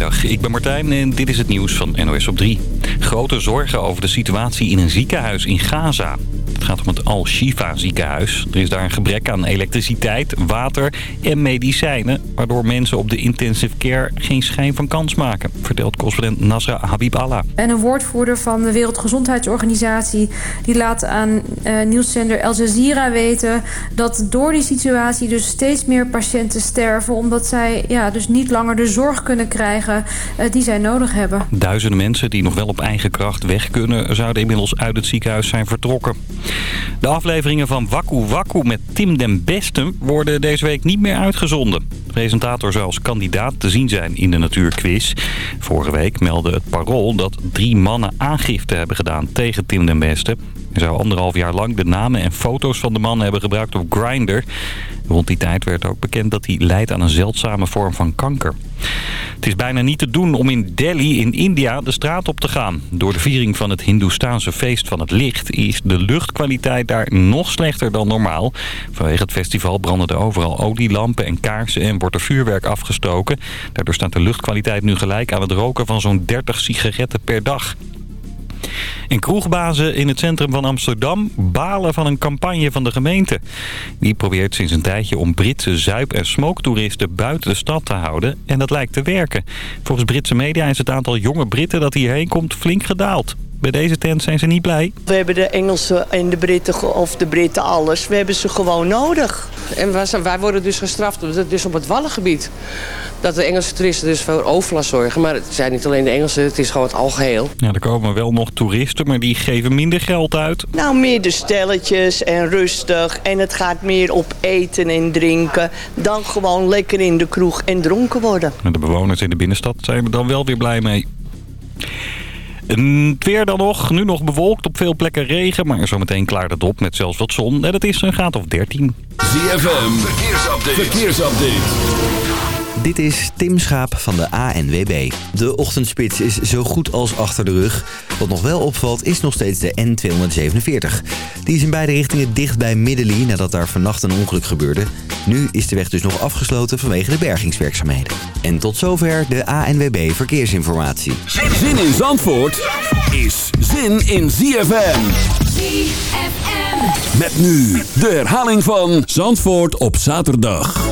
Goedemiddag, ik ben Martijn en dit is het nieuws van NOS op 3. Grote zorgen over de situatie in een ziekenhuis in Gaza. Het gaat om het Al-Shifa ziekenhuis. Er is daar een gebrek aan elektriciteit, water en medicijnen... waardoor mensen op de intensive care geen schijn van kans maken... vertelt correspondent Nasra Habib Allah. En een woordvoerder van de Wereldgezondheidsorganisatie... die laat aan uh, nieuwszender Al Jazeera weten... dat door die situatie dus steeds meer patiënten sterven... omdat zij ja, dus niet langer de zorg kunnen krijgen uh, die zij nodig hebben. Duizenden mensen die nog wel op eigen kracht weg kunnen... zouden inmiddels uit het ziekenhuis zijn vertrokken. De afleveringen van Waku Waku met Tim den Besten worden deze week niet meer uitgezonden. De presentator zou als kandidaat te zien zijn in de Natuurquiz. Vorige week meldde het Parool dat drie mannen aangifte hebben gedaan tegen Tim den Beste. Hij zou anderhalf jaar lang de namen en foto's van de mannen hebben gebruikt op Grindr. Rond die tijd werd ook bekend dat hij lijdt aan een zeldzame vorm van kanker. Het is bijna niet te doen om in Delhi in India de straat op te gaan. Door de viering van het Hindoestaanse feest van het licht is de luchtkwaliteit daar nog slechter dan normaal. Vanwege het festival branden er overal olielampen en kaarsen en wordt er vuurwerk afgestoken. Daardoor staat de luchtkwaliteit nu gelijk aan het roken van zo'n 30 sigaretten per dag. En kroegbazen in het centrum van Amsterdam balen van een campagne van de gemeente. Die probeert sinds een tijdje om Britse zuip- en smooktoeristen buiten de stad te houden. En dat lijkt te werken. Volgens Britse media is het aantal jonge Britten dat hierheen komt flink gedaald. Bij deze tent zijn ze niet blij. We hebben de Engelsen en de Britten, of de Britten alles. We hebben ze gewoon nodig. En wij worden dus gestraft dus op het Wallengebied. Dat de Engelse toeristen dus voor overlast zorgen. Maar het zijn niet alleen de Engelsen, het is gewoon het algeheel. Ja, er komen wel nog toeristen, maar die geven minder geld uit. Nou, meer de stelletjes en rustig. En het gaat meer op eten en drinken. Dan gewoon lekker in de kroeg en dronken worden. En de bewoners in de binnenstad zijn er dan wel weer blij mee. Het weer dan nog. Nu nog bewolkt. Op veel plekken regen. Maar zometeen klaart het op met zelfs wat zon. En het is een graad of 13. ZFM. Verkeersupdate. Verkeersupdate. Dit is Tim Schaap van de ANWB. De ochtendspits is zo goed als achter de rug. Wat nog wel opvalt is nog steeds de N247. Die is in beide richtingen dicht bij Middelie nadat daar vannacht een ongeluk gebeurde. Nu is de weg dus nog afgesloten vanwege de bergingswerkzaamheden. En tot zover de ANWB Verkeersinformatie. Zin in Zandvoort is zin in ZFM. ZFM. Met nu de herhaling van Zandvoort op zaterdag.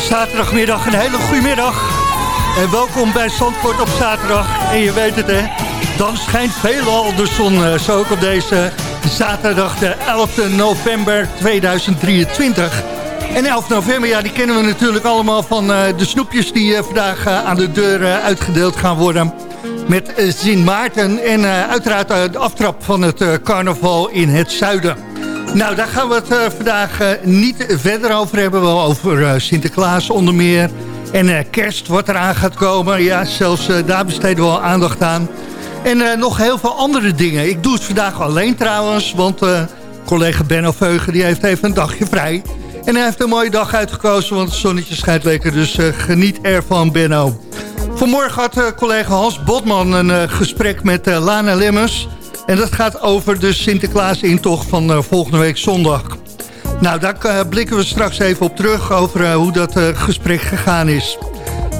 Zaterdagmiddag, een hele goede middag. En welkom bij Zandvoort op zaterdag. En je weet het hè, dan schijnt veelal de zon. Eh, zo ook op deze zaterdag de 11 november 2023. En 11 november, ja, die kennen we natuurlijk allemaal van uh, de snoepjes... die uh, vandaag aan de deur uitgedeeld gaan worden met Sint Maarten. En uiteraard de aftrap van het carnaval in het zuiden. Nou, daar gaan we het vandaag niet verder over hebben. Wel over Sinterklaas onder meer. En kerst wat eraan gaat komen. Ja, zelfs daar besteden we al aandacht aan. En nog heel veel andere dingen. Ik doe het vandaag alleen trouwens, want collega Benno Veugen die heeft even een dagje vrij... En hij heeft een mooie dag uitgekozen, want het zonnetje schijnt lekker. Dus geniet ervan, Benno. Vanmorgen had collega Hans Botman een gesprek met Lana Lemmers. En dat gaat over de Sinterklaas-intocht van volgende week zondag. Nou, daar blikken we straks even op terug over hoe dat gesprek gegaan is.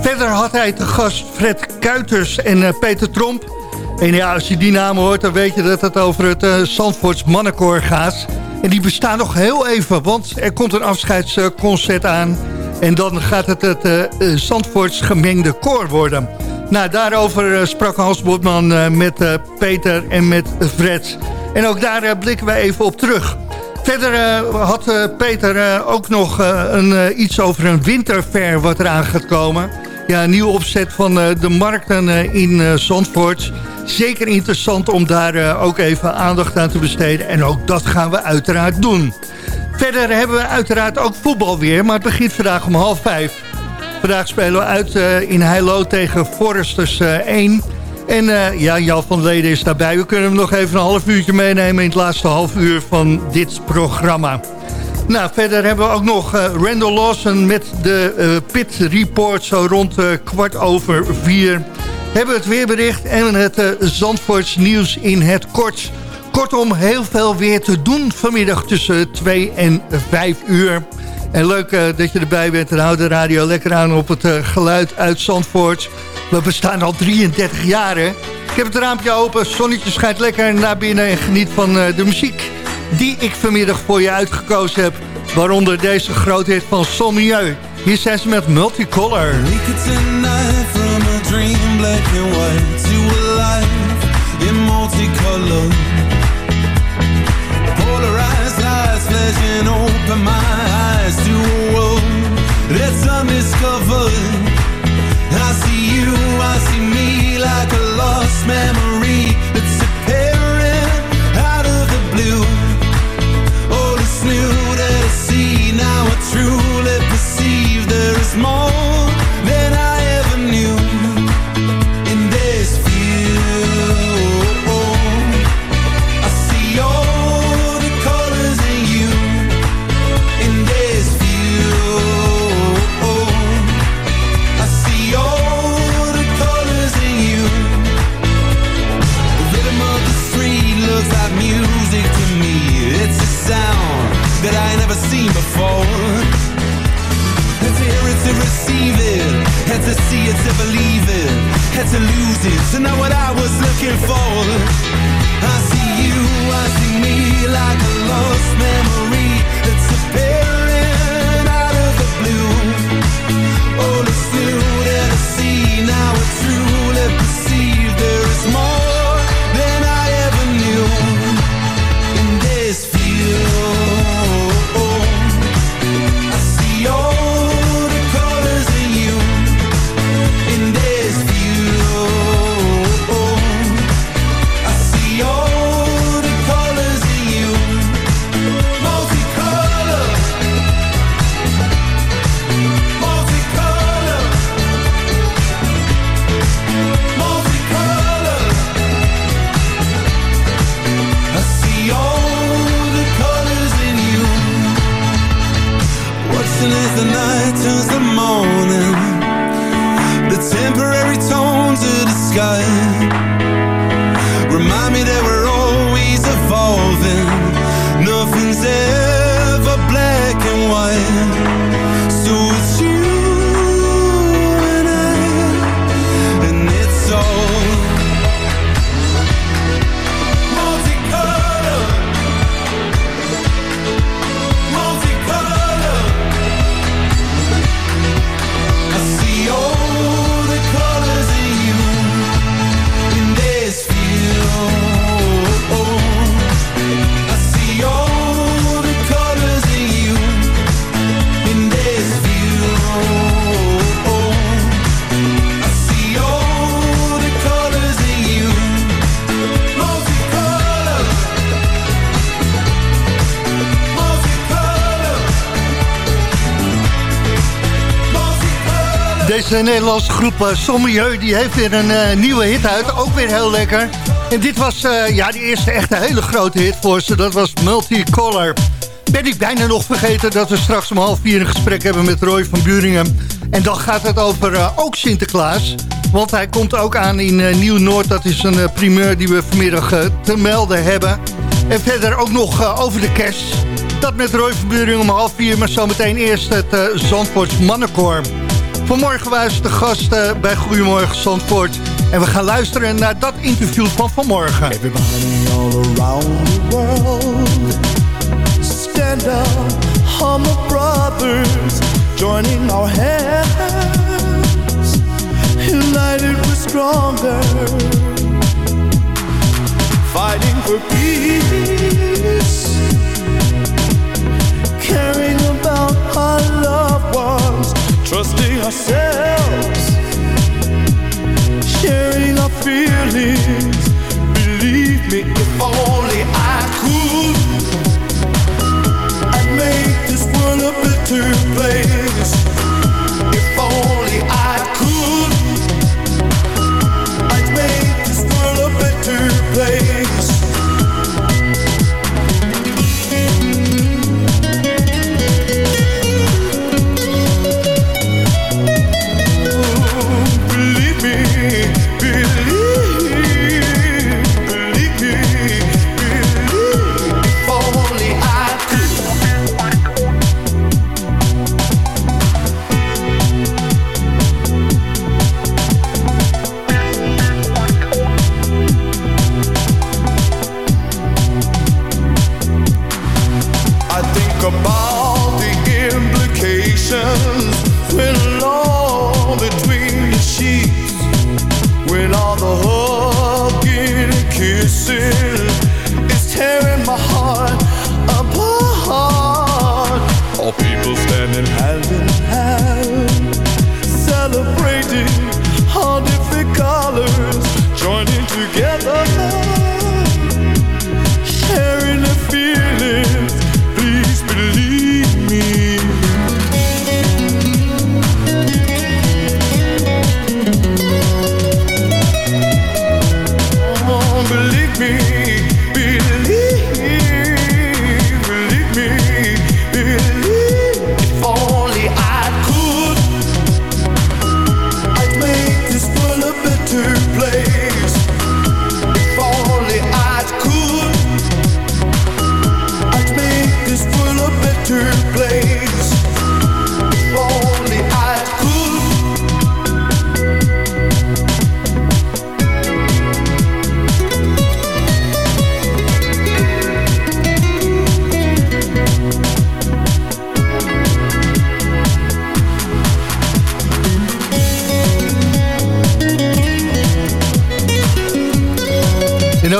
Verder had hij te gast Fred Kuiters en Peter Tromp. En ja, als je die namen hoort, dan weet je dat het over het Zandvoorts mannenkoor gaat... En die bestaan nog heel even, want er komt een afscheidsconcert aan. En dan gaat het het Zandvoorts gemengde koor worden. Nou, daarover uh, sprak Hans Botman uh, met Peter en met Fred. En ook daar blikken wij even op terug. Verder had Peter ook nog een, iets over een winterfair wat eraan gaat komen. Ja, een opzet van de markten in Zandvoort zeker interessant om daar ook even aandacht aan te besteden. En ook dat gaan we uiteraard doen. Verder hebben we uiteraard ook voetbal weer, maar het begint vandaag om half vijf. Vandaag spelen we uit uh, in Heilo tegen Foresters uh, 1. En ja, Jan van Leden is daarbij. We kunnen hem nog even een half uurtje meenemen in het laatste half uur van dit programma. Nou, verder hebben we ook nog Randall Lawson met de Pit Report zo rond kwart over vier hebben we het weerbericht en het uh, Zandvoorts nieuws in het kort. Kortom, heel veel weer te doen vanmiddag tussen 2 en 5 uur. En leuk uh, dat je erbij bent en houd de radio lekker aan op het uh, geluid uit Zandvoort. We bestaan al 33 jaar, hè? Ik heb het raampje open, zonnetje schijnt lekker naar binnen... en geniet van de muziek die ik vanmiddag voor je uitgekozen heb. Waaronder deze grootheid van Sommieu. Hier zijn ze met Multicolor. Polarized lights flashing open my that's undiscovered I see you, I see me like a lost memory deze Nederlandse groep uh, Sommieu, die heeft weer een uh, nieuwe hit uit. Ook weer heel lekker. En dit was uh, ja, die eerste echte hele grote hit voor ze. Dat was Multicolor. Ben ik bijna nog vergeten dat we straks om half vier een gesprek hebben met Roy van Buringen. En dan gaat het over ook Sinterklaas. Want hij komt ook aan in Nieuw-Noord. Dat is een primeur die we vanmiddag te melden hebben. En verder ook nog over de kerst. Dat met Roy van Buringen om half vier. Maar zometeen eerst het Zandvoorts Mannenkoor. Vanmorgen waren ze de gast uh, bij Goedemorgen Zandvoort. En we gaan luisteren naar dat interview van vanmorgen. Everybody all around the world. Stand up, humble brothers. Joining our hands. United we're stronger. Fighting for peace. Caring about our loved ones. Trusting ourselves. Sharing our feelings. Believe me, if only I could. I'd make this world a better place.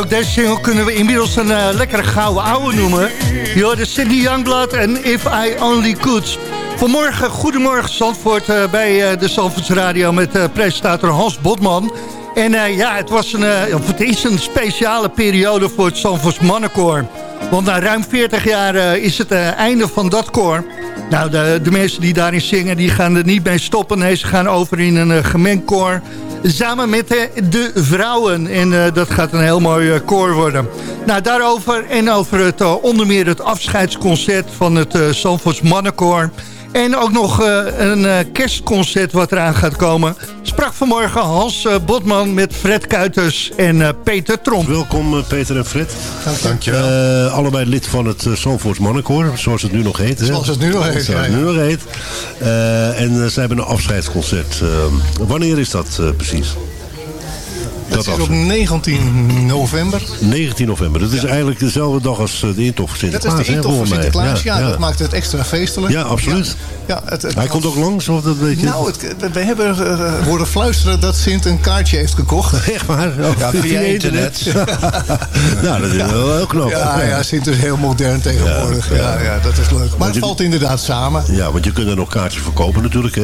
Ook deze single kunnen we inmiddels een uh, lekkere gouden ouwe noemen. Je hoorde Cindy Youngblood en If I Only Could. Vanmorgen, goedemorgen Zandvoort uh, bij uh, de Zandvoorts Radio met presentator Hans Botman. En ja, het, was een, het is een speciale periode voor het Zandvoorts Mannenkoor. Want na ruim 40 jaar is het einde van dat koor. Nou, de, de mensen die daarin zingen, die gaan er niet mee stoppen. Nee, ze gaan over in een gemengd koor samen met de, de vrouwen. En uh, dat gaat een heel mooi uh, koor worden. Nou, daarover en over het, onder meer het afscheidsconcert van het uh, Mannenkoor. En ook nog een kerstconcert wat eraan gaat komen. Sprak vanmorgen Hans Botman met Fred Kuiters en Peter Tromp. Welkom Peter en Fred. Dankjewel. Uh, allebei lid van het uh, Zandvoorts Mannenkoor, zoals het nu nog heet. Zoals het nu nog heet, Zoals het nu nog heet. Uh, en ze hebben een afscheidsconcert. wanneer is dat precies? Dat, dat is op 19 november. 19 november. Dat is ja. eigenlijk dezelfde dag als de intocht voor Sinterklaas. Dat is de intocht voor Sinterklaas, ja, ja, ja, Dat maakt het extra feestelijk. Ja, absoluut. Ja, het, het Hij komt ook langs? Of dat weet je? Nou, het, we hebben uh, horen fluisteren dat Sint een kaartje heeft gekocht. Echt waar? Oh, ja, via, via internet. internet. nou, dat is wel heel knap. Ja, ja, Sint is heel modern tegenwoordig. Ja, ja, dat is leuk. Maar het valt inderdaad samen. Ja, want je kunt er nog kaartjes verkopen natuurlijk. Hè?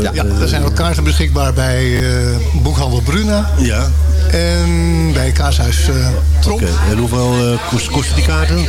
Uh, ja, er zijn ook kaarten beschikbaar bij uh, Boekhandel Bruna. Ja. En bij Kaashuis Tromp. Okay. En hoeveel uh, kost, kosten die kaarten?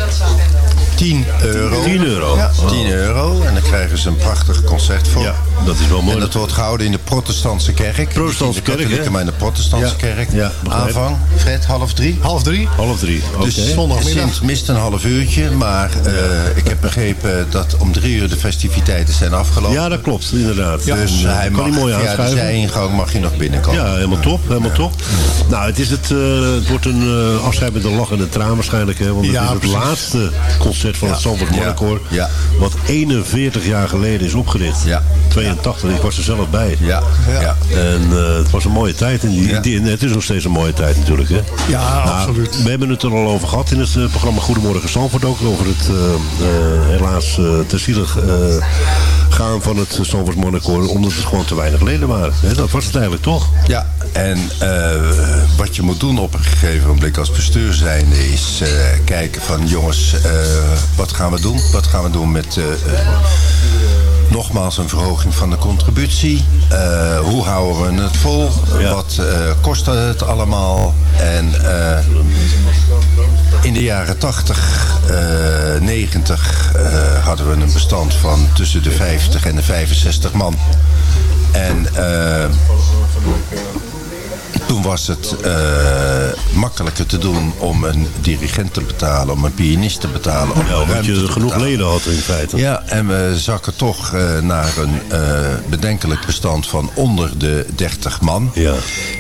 10 euro. 10 euro? Ja, Oh. 10 euro. En dan krijgen ze een prachtig concert voor. Ja, dat is wel mooi. En dat wordt gehouden in de protestantse kerk. Protestantse Niet in de kerk, maar in de protestantse Ja. kerk. Ja. Aanvang, Fred, half drie. Half drie. Half drie, oké. Dus Zondagmiddag. Sint mist een half uurtje. Maar eh, ik heb begrepen dat om drie uur de festiviteiten zijn afgelopen. Ja, dat klopt, inderdaad. Dus eh, hij kan mag, hij mooi via de aanschuiven. zijingang mag je nog binnenkomen. Ja, helemaal top, helemaal top. Nou, het, is het, eh, het wordt een eh, afscheid met een lach en een traan waarschijnlijk. Hè, want het Ja, is het precies. laatste concert van het Zandvoort Ja. Monnicoor. Ja. Wat 41 jaar geleden is opgericht. Ja. 82, ik was er zelf bij. Ja, ja. En eh, het was een mooie tijd. En die, Ja. die- en het is nog steeds een mooie tijd natuurlijk. Hè? Ja, Nou, absoluut. We hebben het er al over gehad in het eh, programma Goedemorgen Zandvoort ook. Over het eh, eh, helaas eh te zielig eh, gaan van het Zandvoort Monnicoor. Omdat het gewoon te weinig leden waren. Hè? Dat was het eigenlijk toch? Ja, en eh, wat je moet doen op een gegeven moment als bestuur zijnde is eh, kijken van jongens, eh, wat gaan we doen? Wat gaan we doen met eh, eh, nogmaals een verhoging van de contributie? Eh, hoe houden we het vol? Ja. Wat eh, kost het allemaal? En eh, in de jaren 80, eh 90 eh, hadden we een bestand van tussen de 50 en de 65 man. En eh, toen was het eh, makkelijker te doen om een dirigent te betalen, om een pianist te betalen. Om Ja, omdat je genoeg betalen. leden had in feite. Ja, en we zakken toch eh, naar een eh, bedenkelijk bestand van onder de 30 man. Ja.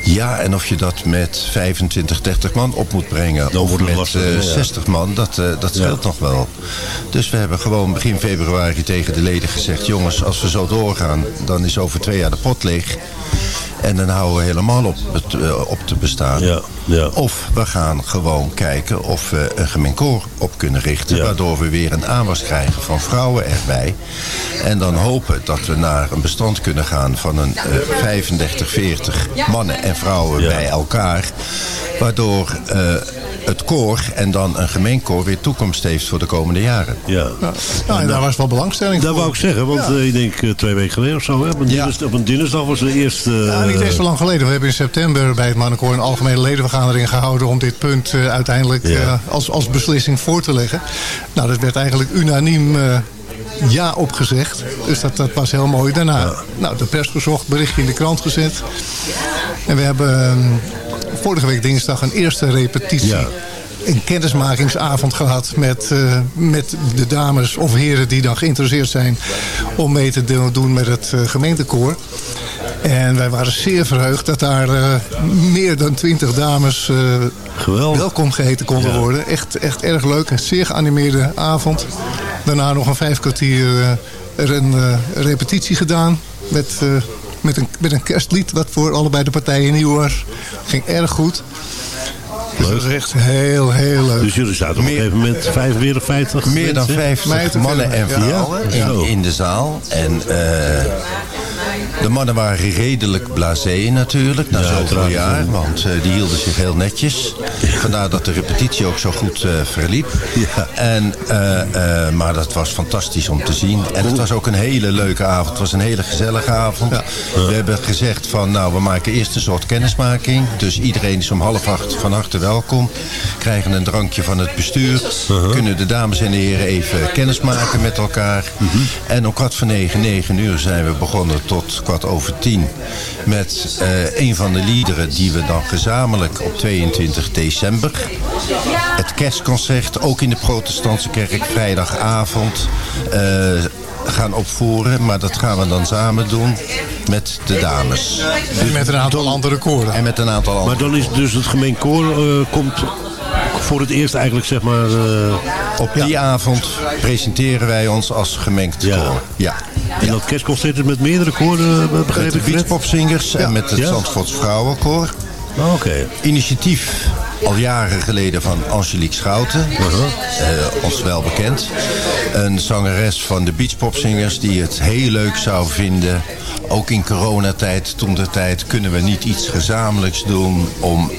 Ja, en of je dat met 25, 30 man op moet brengen. Dan of wordt het met lastig, eh, ja. 60 man, dat, dat scheelt nog wel. Dus we hebben gewoon begin februari tegen de leden gezegd... jongens, als we zo doorgaan, dan is over twee jaar de pot leeg. En dan houden we helemaal op, het, eh, op te bestaan. Ja, ja. Of we gaan gewoon kijken of we een gemeen koor op kunnen richten. Ja. Waardoor we weer een aanwas krijgen van vrouwen erbij. En dan hopen dat we naar een bestand kunnen gaan van een eh, 35, 40 mannen en vrouwen Ja. bij elkaar. Waardoor eh, het koor en dan een gemeenkoor weer toekomst heeft voor de komende jaren. Ja. Nou, en daar was wel belangstelling Dat voor. wou ik zeggen, want Ja. eh, ik denk eh, twee weken geleden of zo. Hè, op, een Ja. dinsdag, op een dinsdag was de eerste... eh, Ja, niet eens zo lang geleden. We hebben in september bij het Mannenkoor een algemene ledenvergadering gehouden... om dit punt eh, uiteindelijk eh, als, als beslissing voor te leggen. Nou, dat werd eigenlijk unaniem eh, ja opgezegd. Dus dat, dat was heel mooi. Daarna nou, de pers gezocht, berichtje in de krant gezet. En we hebben eh, vorige week dinsdag een eerste repetitie... Ja. Een kennismakingsavond gehad met, eh, met de dames of heren die dan geïnteresseerd zijn om mee te do- doen met het eh, gemeentekoor. En wij waren zeer verheugd dat daar eh, meer dan twintig dames eh, welkom geheten konden Ja. worden. Echt, echt erg leuk. Een zeer geanimeerde avond. Daarna nog een vijf kwartier eh, er een eh, repetitie gedaan. Met, eh, met, een, met een kerstlied wat voor allebei de partijen nieuw was. Ging erg goed. Dus dat was echt heel, heel leuk. Dus jullie zaten op een gegeven moment 45, 50 Meer dan mensen? 50 Meiden mannen en vrouwen Ja. In, in de zaal. En eh, de mannen waren redelijk blasé natuurlijk, na Ja, zoveel jaar. Want eh, die hielden zich heel netjes. Vandaar dat de repetitie ook zo goed eh, verliep. Ja. En, eh, maar dat was fantastisch om te zien. En het was ook een hele leuke avond. Het was een hele gezellige avond. We hebben gezegd van, nou, we maken eerst een soort kennismaking. Dus iedereen is om half acht van harte welkom. Krijgen een drankje van het bestuur. Kunnen de dames en de heren even kennis maken met elkaar. En om kwart voor negen, negen uur zijn we begonnen tot kwart over tien. Met eh, een van de liederen die we dan gezamenlijk op 22 december. Het kerstconcert, ook in de protestantse kerk, vrijdagavond. eh, gaan opvoeren, maar dat gaan we dan samen doen met de dames. En met een aantal andere koren. En met een aantal andere. Maar dan is dus het gemeen koor eh, komt voor het eerst eigenlijk zeg maar... eh, Op die avond presenteren wij ons als gemengd Ja. koor. Ja. en dat kerstconcert is met meerdere koren, eh, begreep Met de ik net? beachpopzingers en met het. Zandvoorts Vrouwenkoor. Oh, Oké. Initiatief al jaren geleden van Angelique Schouten. Eh, ons wel bekend. Een zangeres van de beachpopzingers die het heel leuk zou vinden. Ook in coronatijd, toen de tijd, kunnen we niet iets gezamenlijks doen om,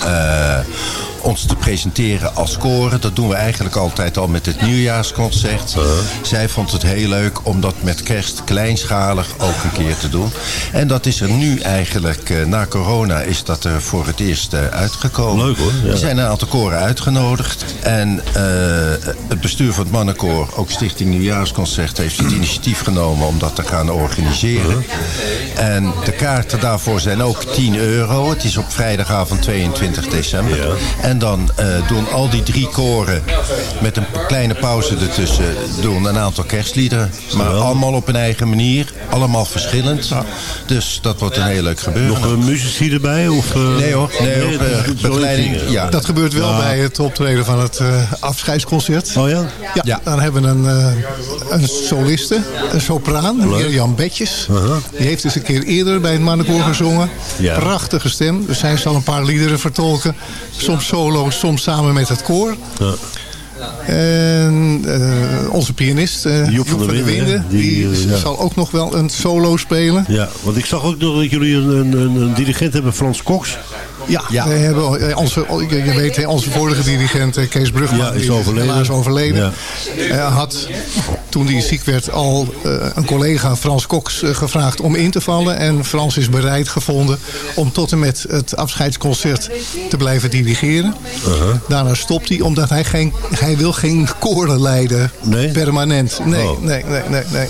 ons te presenteren als koren. Dat doen we eigenlijk altijd al met het nieuwjaarsconcert. Zij vond het heel leuk om dat met kerst kleinschalig ook een keer te doen. En dat is er nu eigenlijk, eh, na corona, is dat er voor het eerst eh, uitgekomen. Leuk, hoor, ja. Er zijn een aantal koren uitgenodigd. En eh, het bestuur van het mannenkoor, ook Stichting Nieuwjaarsconcert, heeft het initiatief genomen om dat te gaan organiseren. En de kaarten daarvoor zijn ook 10 euro. Het is op vrijdagavond 22 december. En dan eh, doen al die drie koren met een kleine pauze ertussen doen een aantal kerstliederen. Maar allemaal op een eigen manier. Allemaal verschillend. Dus dat wordt een heel leuk gebeuren. Nog een muzici erbij? Of, eh, Nee hoor, nee, hoor, het eh, begeleiding. Ja. Dat gebeurt wel Ja. bij het optreden van het eh, afscheidsconcert. Oh ja? Ja, Ja. dan hebben we een, eh, een soliste, een sopraan, Mirjam Betjes. Die heeft eens een keer eerder bij het mannenkoor gezongen. Ja. Prachtige stem. Dus zij zal een paar liederen vertolken. Soms solo, soms samen met het koor. Ja. En eh, onze pianist, eh, Joep van der Winden? Die, die, eh, ja. zal ook nog wel een solo spelen. Ja, want ik zag ook nog dat jullie een, een, een, een dirigent hebben, Frans Cox. Ja, Ja. we hebben onze, je je weet, onze vorige dirigent Kees Brugman Ja, is overleden. helaas overleden. Ja. Had toen hij ziek werd al eh, een collega Frans Cox eh, gevraagd om in te vallen. En Frans is bereid gevonden om tot en met het afscheidsconcert te blijven dirigeren. Uh-huh. Daarna stopt hij omdat hij, geen, hij wil geen koren leiden Nee? permanent. Nee, Oh. nee, nee, nee, nee.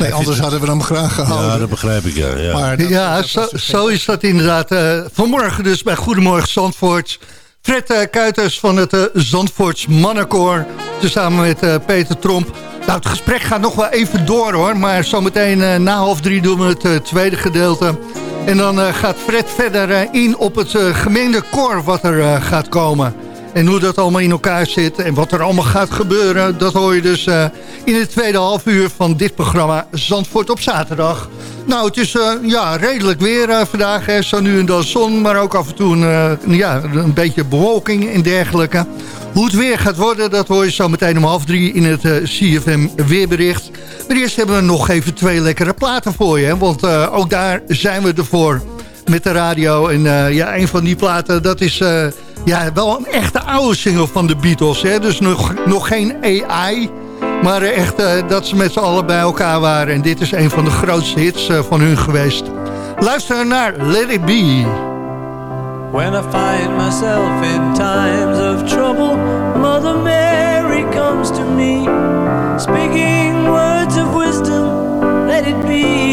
nee anders hadden we hem graag gehouden. Ja, dat begrijp ik, ja. ja. maar dat- Ja, zo, zo is dat inderdaad. Eh, vanmorgen dus bij Goedemorgen Zandvoort. Fred Kuiters van het eh, Zandvoorts Mannenkoor. Tezamen met eh, Peter Tromp. Nou, het gesprek gaat nog wel even door hoor. Maar zometeen eh, na half drie doen we het eh, tweede gedeelte. En dan eh, gaat Fred verder in op het gemengde koor wat er gaat komen. En hoe dat allemaal in elkaar zit en wat er allemaal gaat gebeuren... dat hoor je dus eh, in het tweede half uur van dit programma Zandvoort op zaterdag. Nou, het is eh, ja, redelijk weer eh, vandaag. Hè. Zo nu en dan zon, maar ook af en toe een, ja, een beetje bewolking en dergelijke. Hoe het weer gaat worden, dat hoor je zo meteen om half drie in het CFM weerbericht. Maar eerst hebben we nog even twee lekkere platen voor je. Hè, want ook daar zijn we ervoor met de radio. En ja, een van die platen, dat is ja, wel een echte oude single van de Beatles. Hè? Dus nog, nog geen AI, maar echt eh, dat ze met z'n allen bij elkaar waren. En dit is een van de grootste hits eh, van hun geweest. Luister naar Let It Be. When I find myself in times of trouble, Mother Mary comes to me, speaking words of wisdom, let it be.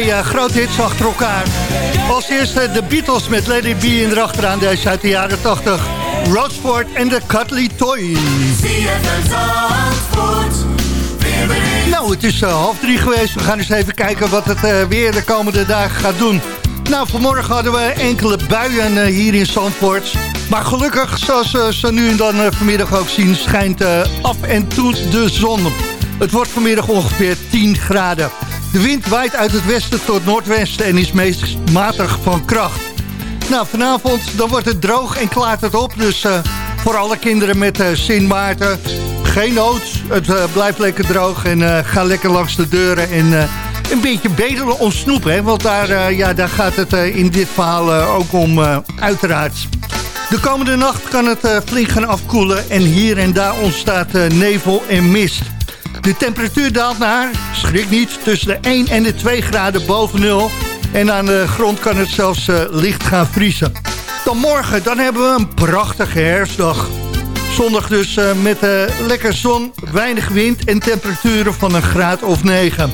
twee uh, grote hits achter elkaar. Als eerste de Beatles met Lady B in erachteraan, deze uit de jaren 80. Roadsport en de Cuddly Toy. Nou, het is eh, half drie geweest. We gaan eens even kijken wat het eh, weer de komende dagen gaat doen. Nou, vanmorgen hadden we enkele buien hier in Zandvoort. Maar gelukkig, zoals ze nu en dan vanmiddag ook zien... schijnt af en toe de zon. Het wordt vanmiddag ongeveer 10 graden. De wind waait uit het westen tot noordwesten en is meest matig van kracht. Nou, vanavond dan wordt het droog en klaart het op. Dus uh, voor alle kinderen met uh, Sint Maarten, geen nood. Het uh, blijft lekker droog en ga lekker langs de deuren en een beetje bedelen om snoep. Hè? Want daar, ja, daar gaat het in dit verhaal ook om, uiteraard. De komende nacht kan het flink gaan afkoelen en hier en daar ontstaat nevel en mist. De temperatuur daalt naar, schrik niet, tussen de 1 en de 2 graden boven nul. En aan de grond kan het zelfs uh, licht gaan vriezen. Dan morgen, dan hebben we een prachtige herfstdag. Zondag dus uh, met uh, lekker zon, weinig wind en temperaturen van een graad of 9.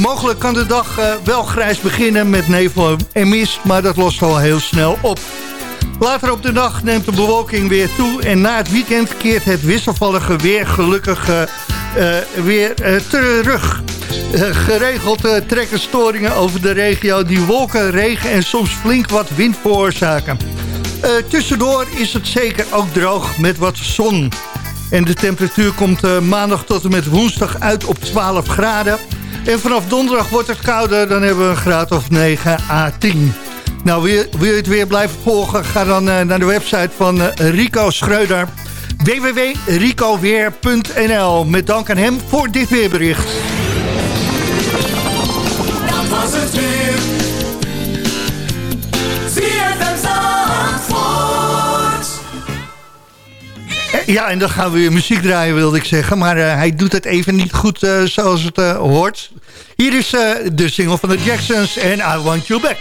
Mogelijk kan de dag wel grijs beginnen met nevel en mist, maar dat lost al heel snel op. Later op de dag neemt de bewolking weer toe en na het weekend keert het wisselvallige weer gelukkig weer uh, terug. Uh, geregeld trekken storingen over de regio die wolken, regen en soms flink wat wind veroorzaken. tussendoor is het zeker ook droog met wat zon. En de temperatuur komt maandag tot en met woensdag uit op 12 graden. En vanaf donderdag wordt het kouder, dan hebben we een graad of 9 à 10. Nou, wil je het weer blijven volgen? Ga dan naar de website van Rico Schreuder www.ricoweer.nl. Met dank aan hem voor dit weerbericht. Dat was het weer. Eh, ja, en dan gaan we weer muziek draaien, wilde ik zeggen. Maar uh, hij doet het even niet goed uh, zoals het uh, hoort. Hier is de single van de Jacksons en I Want You Back.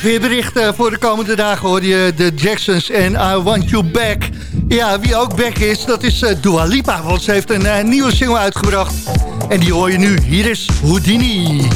Het weerbericht uh, voor de komende dagen hoor je de Jacksons en I Want You Back. Ja, wie ook back is, dat is uh, Dua Lipa, want ze heeft een uh, nieuwe single uitgebracht. En die hoor je nu. Hier is Houdini.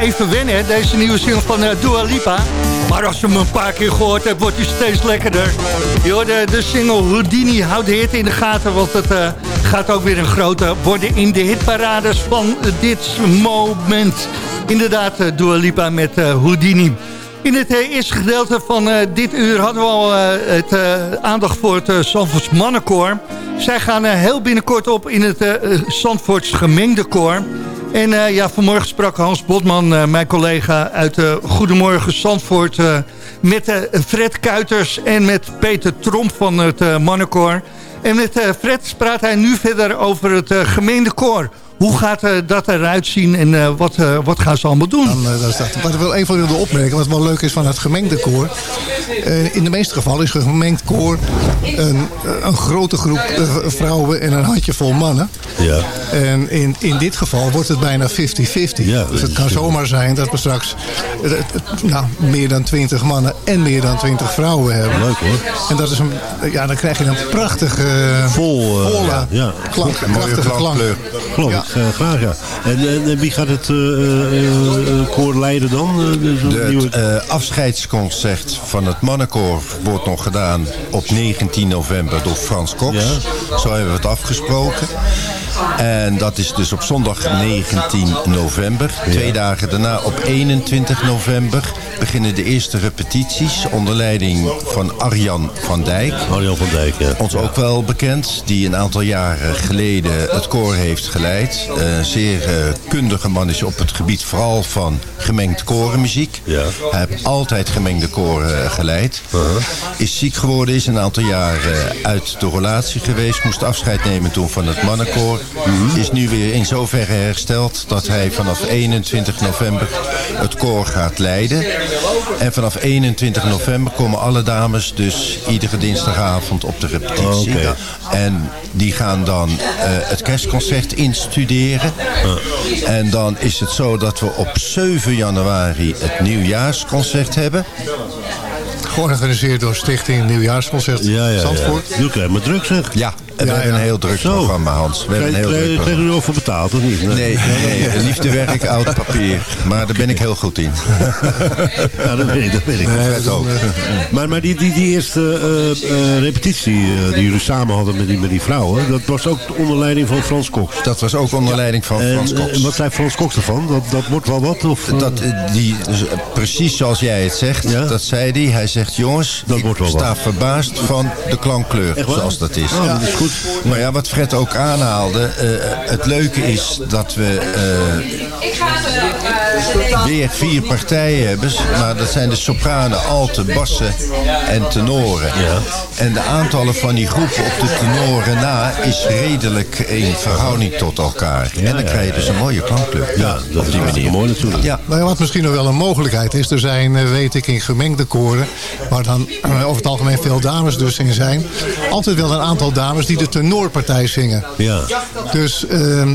Even wennen, deze nieuwe single van eh, Dua Lipa. Maar als je hem een paar keer gehoord hebt, wordt hij steeds lekkerder. Hoorde de single Houdini, houd de hit in de gaten... want het eh, gaat ook weer een grote worden in de hitparades van dit moment. Inderdaad, eh, Dua Lipa met eh, Houdini. In het eh, eerste gedeelte van eh, dit uur hadden we al eh, het eh, aandacht voor het uh, Zandvoorts mannenkoor. Zij gaan eh, heel binnenkort op in het eh, eh, Zandvoorts gemengde koor. En eh, ja, vanmorgen sprak Hans Botman, eh, mijn collega uit eh, Goedemorgen Zandvoort... met Fred Kuiters en met Peter Tromp van het mannenkoor. En met Fred praat hij nu verder over het eh, gemeende koor. Hoe gaat eh, dat eruit zien en eh, wat, eh, wat gaan ze allemaal doen? Dan, dat is dat. Wat ik wel even wilde opmerken, wat wel leuk is van het gemengde koor. eh, in de meeste gevallen is een gemengd koor een, een grote groep vrouwen en een handjevol mannen. Ja. En in, in dit geval wordt het bijna 50-50. dus het kan zomaar zijn dat we straks nou, meer dan 20 mannen en meer dan 20 vrouwen hebben. Leuk hoor. En dat is een, ja, dan krijg je een prachtige, Vol, eh, volle, ja. klank, krachtige klank. klankkleur. Eh, graag ja. En, en, wie gaat het eh, eh, koor leiden dan? Nieuwe- het afscheidsconcert van het mannenkoor wordt nog gedaan op 19 november door Frans Cox. Zo hebben we het afgesproken. En dat is dus op zondag 19 november. Twee dagen daarna op 21 november beginnen de eerste repetities onder leiding van Arjan van Dijk. Arjan van Dijk, ja. Ons ook wel bekend, die een aantal jaren geleden het koor heeft geleid. Een zeer eh, kundige man is op het gebied vooral van gemengd korenmuziek. Hij heeft altijd gemengde koren eh, geleid. Is ziek geworden, is een aantal jaren uit de relatie geweest. Moest afscheid nemen toen van het mannenkoor. Is nu weer in zoverre hersteld dat hij vanaf 21 november het koor gaat leiden. En vanaf 21 november komen alle dames dus iedere dinsdagavond op de repetitie. En die gaan dan eh, het kerstconcert instuderen. En dan is het zo dat we op 7 januari het nieuwjaarsconcert hebben. Georganiseerd door Stichting Nieuwjaarsconcert ja, ja, Zandvoort. Ja. Doe krijg maar druk zeg. Ja, we Ja, hebben een heel druk Zo. programma, Hans. We hebben een heel druk Krijg programma. je er voor betaald, of niet? Nee, nee, liefdewerk, oud papier. Maar daar ben ik heel goed in. Ja, dat weet ik. Dat weet ik. Fred ook. Maar, maar die, die, die eerste eh, eh, repetitie eh, die jullie samen hadden met die, met die vrouwen... dat was ook onder leiding van Frans Cox. Dat was ook onder leiding van En, Frans eh, Cox. wat zei Frans Cox ervan? Dat, dat wordt wel wat? Of, eh? Dat, eh, die, eh, precies zoals jij het zegt, dat zei hij. Hij zegt, jongens, Dat ik wordt wel sta wat. verbaasd van de klankkleur, zoals dat is. Oh, dat is goed. Maar ja, wat Fred ook aanhaalde, eh, het leuke is dat we eh, weer vier partijen hebben. Maar dat zijn de sopranen, alten, bassen en tenoren. En de aantallen van die groepen op de tenoren na is redelijk in verhouding tot elkaar. en dan krijg je dus een mooie klankkleur. Ja, dat op die manier. mooi natuurlijk. Ja. Nou ja, wat misschien nog wel een mogelijkheid is. Er zijn, eh, weet ik, in gemengde koren... waar dan eh, over het algemeen veel dames dus in zijn... altijd wel een aantal dames die de tenorpartij zingen. Ja. Dus ehm,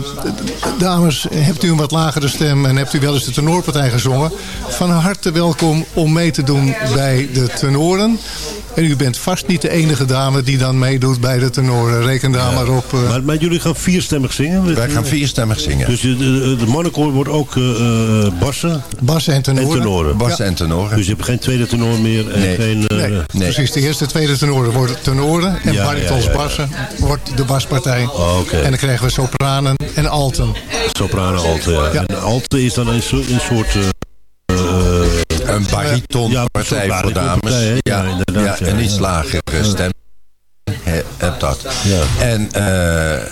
dames, hebt u een wat lagere stem... en hebt u wel eens de tenorpartij gezongen... van harte welkom om mee te doen bij de tenoren... En u bent vast niet de enige dame die dan meedoet bij de tenoren. Reken daar maar op. eh. Maar, maar jullie gaan vierstemmig zingen? Wij gaan vierstemmig zingen. Dus de, de, de mannenkoor wordt ook eh, eh, bassen Bassen en tenoren. en tenoren. Bassen en tenoren. Dus je hebt geen tweede tenor meer en Nee. geen... eh, Nee, precies. De eerste, tweede tenoren worden tenoren. En Ja, baritons ja, ja, ja. bassen wordt de baspartij. Oh, oké. En dan krijgen we sopranen en alten. Soprano alte, ja. Ja. En alte is dan een, soort- een soort... eh, Een baritonpartij Ja, voor dames. Ja, Ja, inderdaad, ja, een iets lagere stem. He- Heb dat. Ja. En eh,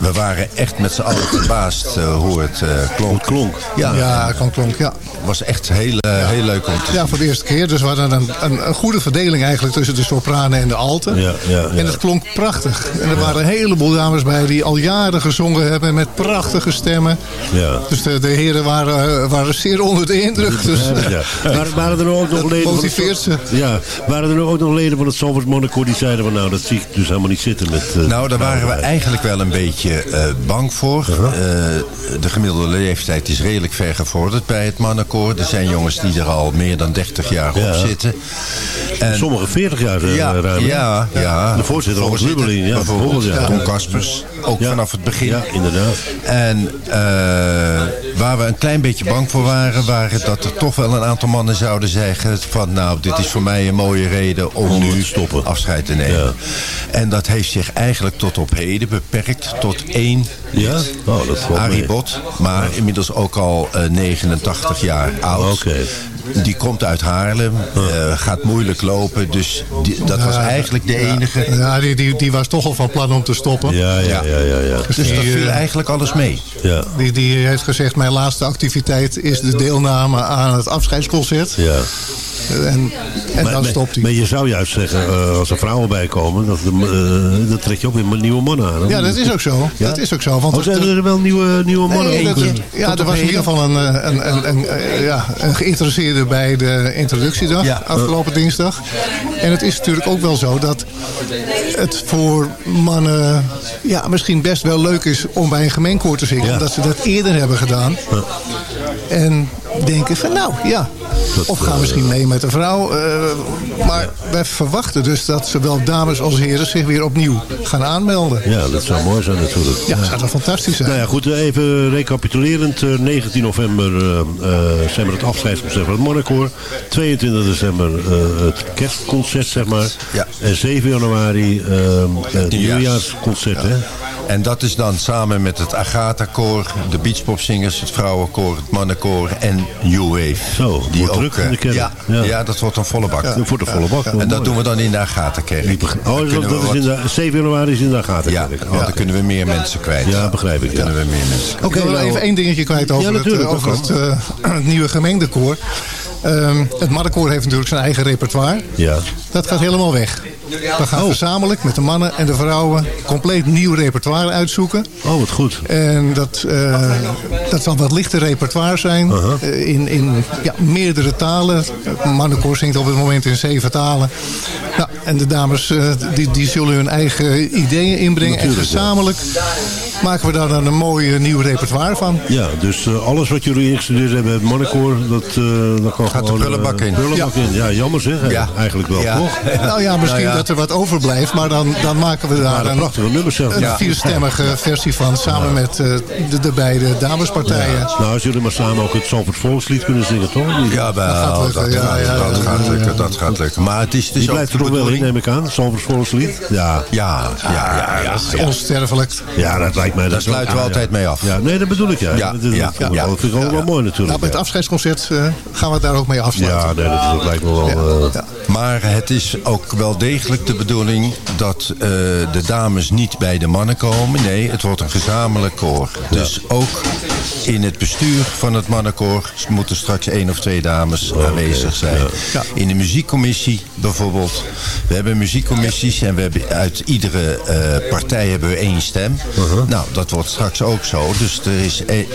we waren echt met z'n allen verbaasd eh, hoe het eh, klonk. klonk. Ja, Ja, kan klonk, ja. het was echt heel, eh, heel leuk om te zien. Ja, voor de eerste keer. Dus we hadden een, een, een goede verdeling eigenlijk tussen de sopranen en de alten. Ja, ja, ja. En het klonk prachtig. En er waren een heleboel dames bij die al jaren gezongen hebben met prachtige stemmen. Ja. Dus de, de heren waren, waren zeer onder de indruk. Dus, Ja. Waren, waren er ook nog leden van motiveert ze. het, ja, waren er ook nog leden van het Zalvoort Monaco die zeiden van nou dat zie ik dus helemaal niet zitten met... Nou, daar waren we eigenlijk wel een beetje eh, bang voor. Eh, de gemiddelde leeftijd is redelijk ver gevorderd bij het mannenkoor. Er zijn jongens die er al meer dan 30 jaar Ja. op zitten. En Sommige 40 jaar eh, Ja, ruim. ja, ja. De voorzitter, Hans Lubbeling, ja, bijvoorbeeld. Tom Kaspers. Ook vanaf het begin. Ja, inderdaad. En eh, waar we een klein beetje bang voor waren, waren dat er toch wel een aantal mannen zouden zeggen van nou, dit is voor mij een mooie reden om, nu stoppen. afscheid te nemen. En dat heeft zich eigenlijk tot op heden beperkt tot één Ja? Oh, dat Arie. Bot, maar inmiddels ook al eh, 89 jaar oud. Die komt uit Haarlem, eh, gaat moeilijk lopen, dus die- dat was eigenlijk de enige. Ja, die, die, die was toch al van plan om te stoppen. Ja, ja, ja, ja. ja. Dus dat viel eigenlijk alles mee. Ja. Die, die heeft gezegd, mijn laatste activiteit is de deelname aan het afscheidsconcert. Ja. En, en maar, dan stopt hij. Maar je zou juist zeggen, eh, als er vrouwen bij komen, dat, eh, dat trek je ook weer nieuwe mannen aan. Ja, dat is ook zo. Ja? Dat is ook zo. Want Oh, zijn er wel nieuwe, nieuwe mannen? Nee, dat- eh? ja, er was in ieder geval een, eh, een, een, een, eh, ja, een geïnteresseerde bij de introductiedag afgelopen dinsdag. En het is natuurlijk ook wel zo dat het voor mannen ja, misschien best wel leuk is om bij een gemeenkoor te zingen. Omdat ze dat eerder hebben gedaan. En denken van nou ja, of gaan misschien mee met een vrouw. eh, maar wij verwachten dus dat zowel dames als heren zich weer opnieuw gaan aanmelden. Ja, dat zou mooi zijn natuurlijk. Ja, dat zou fantastisch zijn. Nou ja, goed, even recapitulerend. Eh, 19 november eh, eh, zijn we het afscheidsconcert van het Monnicoor. 22 december eh, het kerstconcert, zeg maar. Ja. En 7 januari eh, het nieuwjaarsconcert, hè? En dat is dan samen met het Agatha-koor, de Beachpopzingers, het vrouwenkoor, het mannenkoor en New Wave. Zo, die wordt ook, druk in de eh. Ja, Ja. ja. dat wordt een volle bak. Dat wordt een volle bak. En dat doen we dan in de Agatha-kerk. Oh, dat, dat is in de, 7 januari is in de Agatha. Ja, want dan kunnen we meer mensen kwijt. Ja, begrijp ik. Dan kunnen we meer mensen kwijt. Ik wil nou- even één dingetje kwijt over, Ja, natuurlijk, het, eh, over dat het, eh, het nieuwe gemengde Ehm, het mannenkoor heeft natuurlijk zijn eigen repertoire. Ja. Dat gaat helemaal weg. We gaan gezamenlijk met de mannen en de vrouwen compleet nieuw repertoire uitzoeken. Oh, wat goed. En dat, eh, dat zal wat lichter repertoire zijn. eh, in in ja, meerdere talen. Het mannenkoor zingt op het moment in zeven talen. Nou, en de dames eh, die, die zullen hun eigen ideeën inbrengen. en ja. gezamenlijk maken we daar dan een mooi eh, nieuw repertoire van. Ja, dus eh, alles wat jullie ingestudeerd hebben, het mannenkoor, dat, eh dat kan Gaat de gewoon... prullenbak in. prullenbak in. Ja, jammer zeg. Ja. Eigenlijk wel, Ja. toch? Nou ja, misschien Nou ja. dat er wat overblijft, maar dan, dan maken we daar een prachtige nummers een Ja. vierstemmige versie van. Samen met eh, de, de beide damespartijen. Nou, als jullie maar samen ook het Zandvoort Volkslied kunnen zingen, toch? Ja, wel, gaat dat, ja, gaat, ja, dat ja, gaat ja, lukken, ja. dat gaat lukken. Maar het is dus die ook blijft de er nog wel in, bedoeling... neem ik aan. Zandvoort Volkslied. Ja. Ja, ja, ja, ja. Dat is onsterfelijk. Ja, dat lijkt mij... Daar dat sluiten we ja, altijd ja. mee af. Ja, nee, dat bedoel ik, ja. Ja, dat, ja, ja. vind ik ook wel mooi natuurlijk. Nou, met het afscheidsconcert eh, gaan we het daar ook mee afsluiten. ja, nee, dat, dat lijkt me wel... eh, Ja. Maar het is ook wel degelijk de bedoeling dat eh, de dames niet bij de mannen komen. Nee, het wordt een gezamenlijk koor. Dus ook in het bestuur van het mannenkoor moeten straks één of twee dames aanwezig zijn. Ja. In de muziekcommissie bijvoorbeeld. We hebben muziekcommissies en we hebben uit iedere eh, partij hebben we één stem. Nou, dat wordt straks ook zo. Dus er is eh, eh,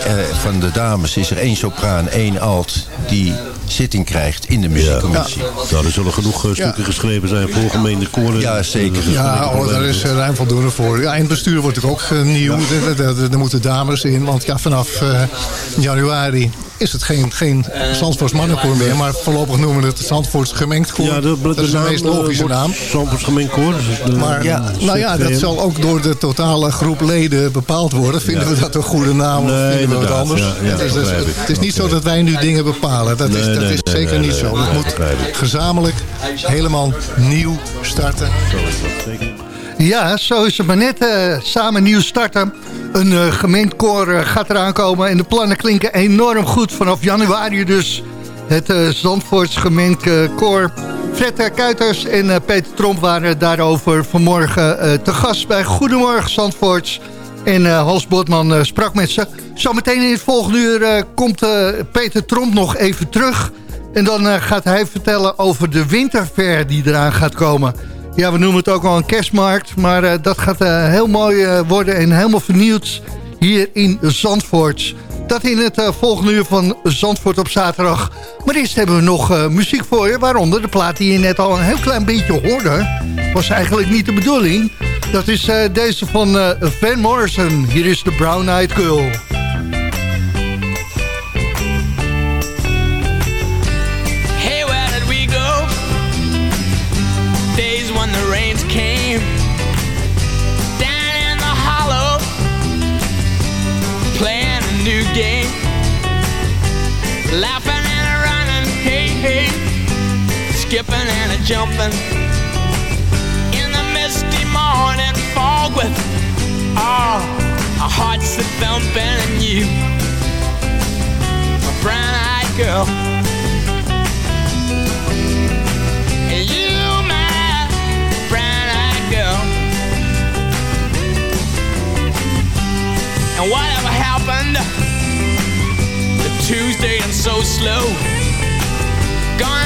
van de dames is er één sopraan, één alt die zitting krijgt in de muziekcommissie. nou, er zullen genoeg eh, stukken geschreven zijn voor gemeende koren. Ja, zeker. Ja, oh, daar is ruim voldoende voor. Ja, in het bestuur wordt natuurlijk ook nieuw. Er, er- er- er moeten dames in. Want ja, vanaf eh, januari is het geen, geen Zandvoorts mannenkoor meer. Maar voorlopig noemen we het Zandvoorts gemengd koor. Ja, de, dat is de meest logische naam. Zandvoorts gemeen koor. dus de- Maar Ja, nou ja, dat zal ook door de totale groep leden bepaald worden. Vinden Ja. we dat een goede naam of Nee, vinden we wat anders? ja, ja, het is, dus- het is niet zo dat wij nu dingen bepalen. Dat is, Nee, dat nee, is nee, zeker nee, niet nee, zo. nee, Het moet gezamenlijk helemaal nieuw starten. Ja, zo is het maar net. eh, samen nieuw starten. Een uh, gemeentekoor eh, gaat eraan komen. En de plannen klinken enorm goed. Vanaf januari dus het Zandvoorts gemeentekoor. Fred uh, Kuiters en Peter Tromp waren daarover vanmorgen te gast bij Goedemorgen Zandvoorts. En Hans Botman sprak met ze. Zometeen in het volgende uur komt Peter Tromp nog even terug. En dan gaat hij vertellen over de winterfair die eraan gaat komen. Ja, we noemen het ook wel een kerstmarkt. Maar uh, dat gaat uh, heel mooi uh, worden en helemaal vernieuwd hier in Zandvoort. Dat in het volgende uur van Zandvoort op zaterdag. Maar eerst hebben we nog muziek voor je. Waaronder de plaat die je net al een heel klein beetje hoorde. Was eigenlijk niet de bedoeling. Dat is deze van Van Morrison. Hier is de Brown Eyed Girl. Jumping in the misty morning fog with all our hearts that thumping you, my brown-eyed girl. And you, my brown-eyed girl. And whatever happened to Tuesday and so slow? Gone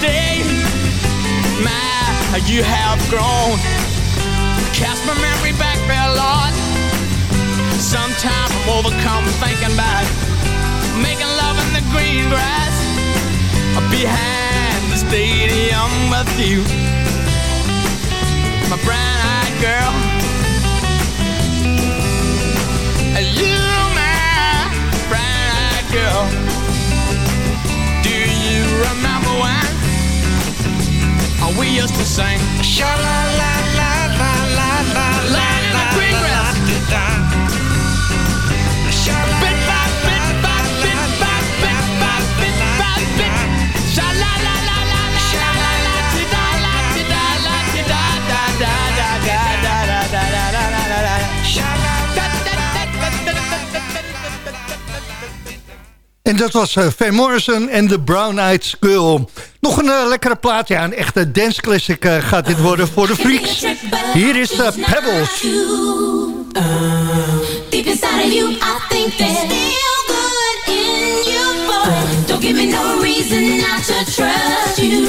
day. My, you have grown. Cast my memory back there, Lord. Sometimes I'm overcome thinking about making love in the green grass behind the stadium with you. My brown-eyed girl. You, my brown-eyed girl. Do you remember when we used to sing? En dat was eh, Van Morrison en The Brown Eyed Girl. Nog een eh, lekkere plaat, ja, een echte dance classic eh, gaat dit worden voor de freaks. Hier is eh, Pebbles. Deep inside of you, I think there's still good in you. Don't give me no reason not to trust you.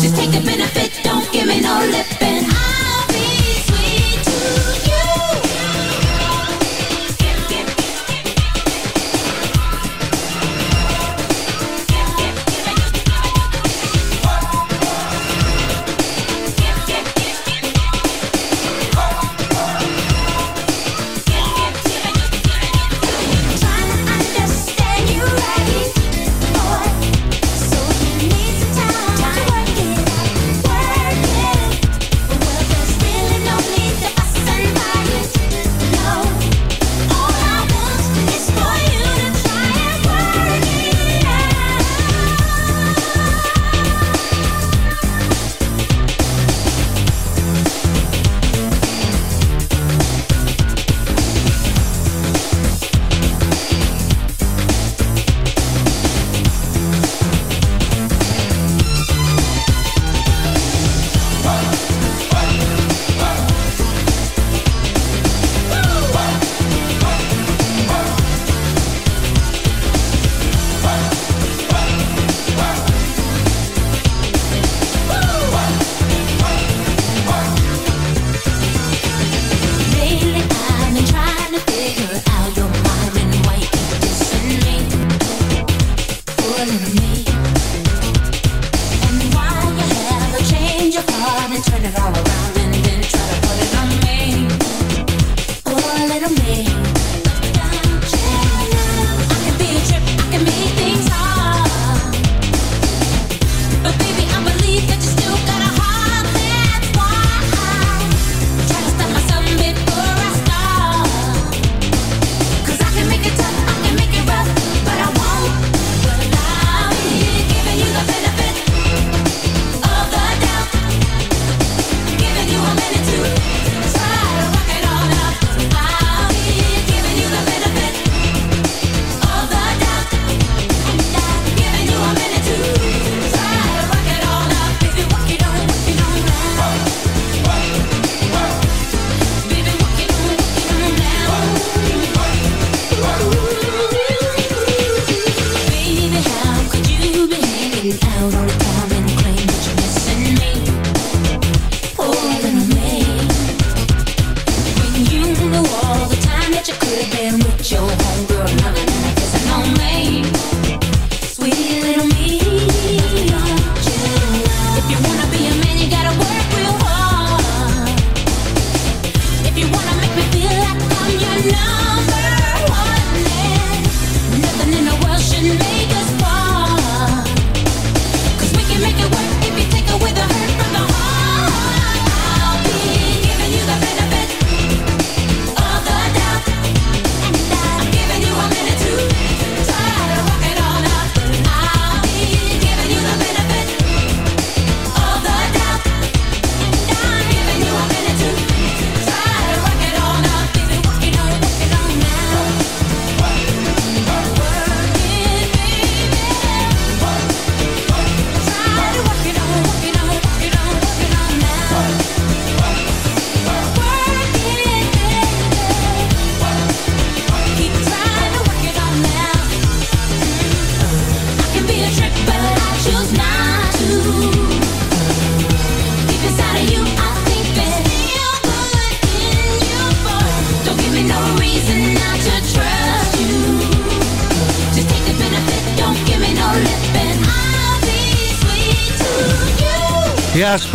Just take the benefit, don't give me no lip,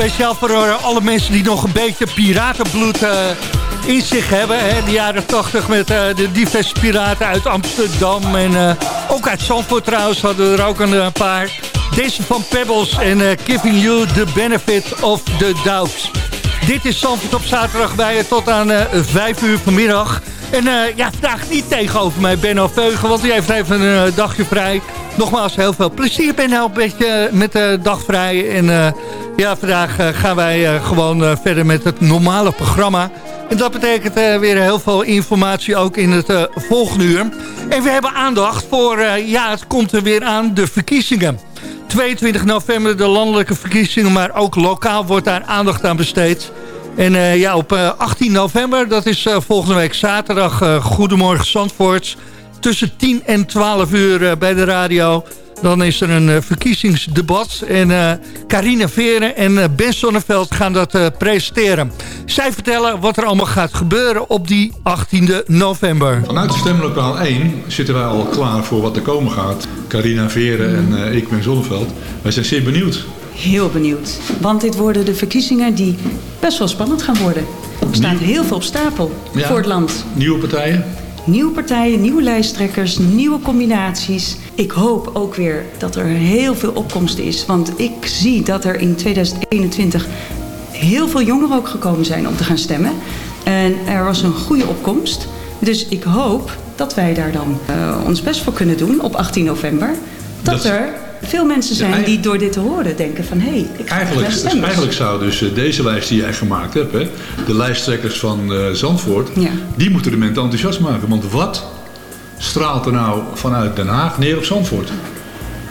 speciaal voor eh, alle mensen die nog een beetje piratenbloed eh, in zich hebben. Hè. De jaren 80 met eh, de diverse piraten uit Amsterdam. En ook uit Zandvoort trouwens hadden we er ook een paar. Deze van Pebbles en Giving You the Benefit of the Doubt. Dit is Zandvoort op zaterdag bij je tot aan eh 5 uur vanmiddag. En ja, vandaag niet tegenover mij Benno Veugen, want die heeft even een dagje vrij. Nogmaals, heel veel plezier Benno, een met de dag vrij. En ja, vandaag eh, gaan wij eh, gewoon eh, verder met het normale programma. En dat betekent weer heel veel informatie ook in het volgende uur. En we hebben aandacht voor, ja, het komt er weer aan, de verkiezingen. 22 november de landelijke verkiezingen, maar ook lokaal wordt daar aandacht aan besteed. En ja, op eh, 18 november, dat is volgende week zaterdag, Goedemorgen Zandvoort. Tussen 10 en 12 uur bij de radio. Dan is er een eh, verkiezingsdebat. En eh Carina Veren en eh, Ben Sonneveld gaan dat eh, presenteren. Zij vertellen wat er allemaal gaat gebeuren op die 18e november. Vanuit stemlokaal 1 zitten wij al klaar voor wat er komen gaat. Carina Veren en eh, ik ben Zonneveld. Wij zijn zeer benieuwd. Heel benieuwd. Want dit worden de verkiezingen die best wel spannend gaan worden. Er staan heel veel op stapel Ja. voor het land. Nieuwe partijen? Nieuwe partijen, nieuwe lijsttrekkers, nieuwe combinaties. Ik hoop ook weer dat er heel veel opkomst is. Want ik zie dat er in 2021 heel veel jongeren ook gekomen zijn om te gaan stemmen. En er was een goede opkomst. Dus ik hoop dat wij daar dan eh, ons best voor kunnen doen op 18 november. Dat, Dat- er veel mensen zijn die door dit te horen denken van... hé, hey, ik Eigenlijk, eigenlijk zou dus eh, deze lijst die jij gemaakt hebt, hè, de lijsttrekkers van eh, Zandvoort, Ja. die moeten de mensen enthousiast maken. Want wat straalt er nou vanuit Den Haag neer op Zandvoort?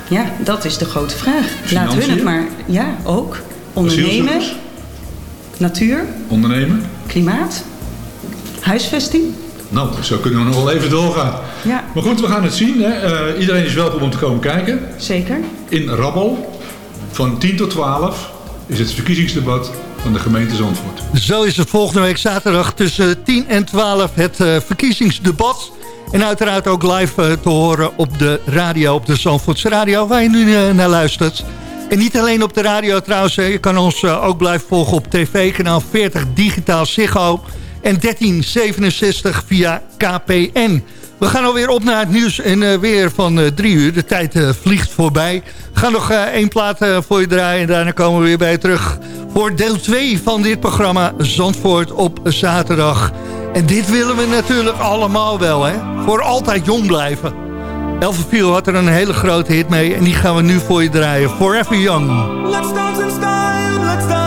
Ja, dat is de grote vraag. Laat hun Financiën? het maar, ja, ook. Ondernemen, natuur, Ondernemen? klimaat, huisvesting. Nou, zo kunnen we nog wel even doorgaan. Ja, Maar goed, we gaan het zien. Hè. Eh, iedereen is welkom om te komen kijken. zeker. In Rabbel, van 10 tot 12, is het verkiezingsdebat van de gemeente Zandvoort. Zo is het volgende week zaterdag tussen 10 en 12 het eh, verkiezingsdebat. En uiteraard ook live eh, te horen op de radio, op de Zandvoortse radio, waar je nu naar luistert. En niet alleen op de radio trouwens, je kan ons ook blijven volgen op tv, kanaal 40 Digitaal Ziggo en 1367 via KPN. We gaan alweer op naar het nieuws en eh, weer van eh, drie uur. De tijd eh, vliegt voorbij. We gaan nog één plaat voor je draaien en daarna komen we weer bij je terug... voor deel 2 van dit programma Zandvoort op zaterdag. En dit willen we natuurlijk allemaal wel, hè? Voor altijd jong blijven. Elfenviel had er een hele grote hit mee en die gaan we nu voor je draaien. Forever Young. Let's dance in style, let's dance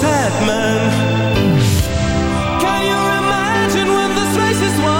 sad man. Can you imagine when this race is won?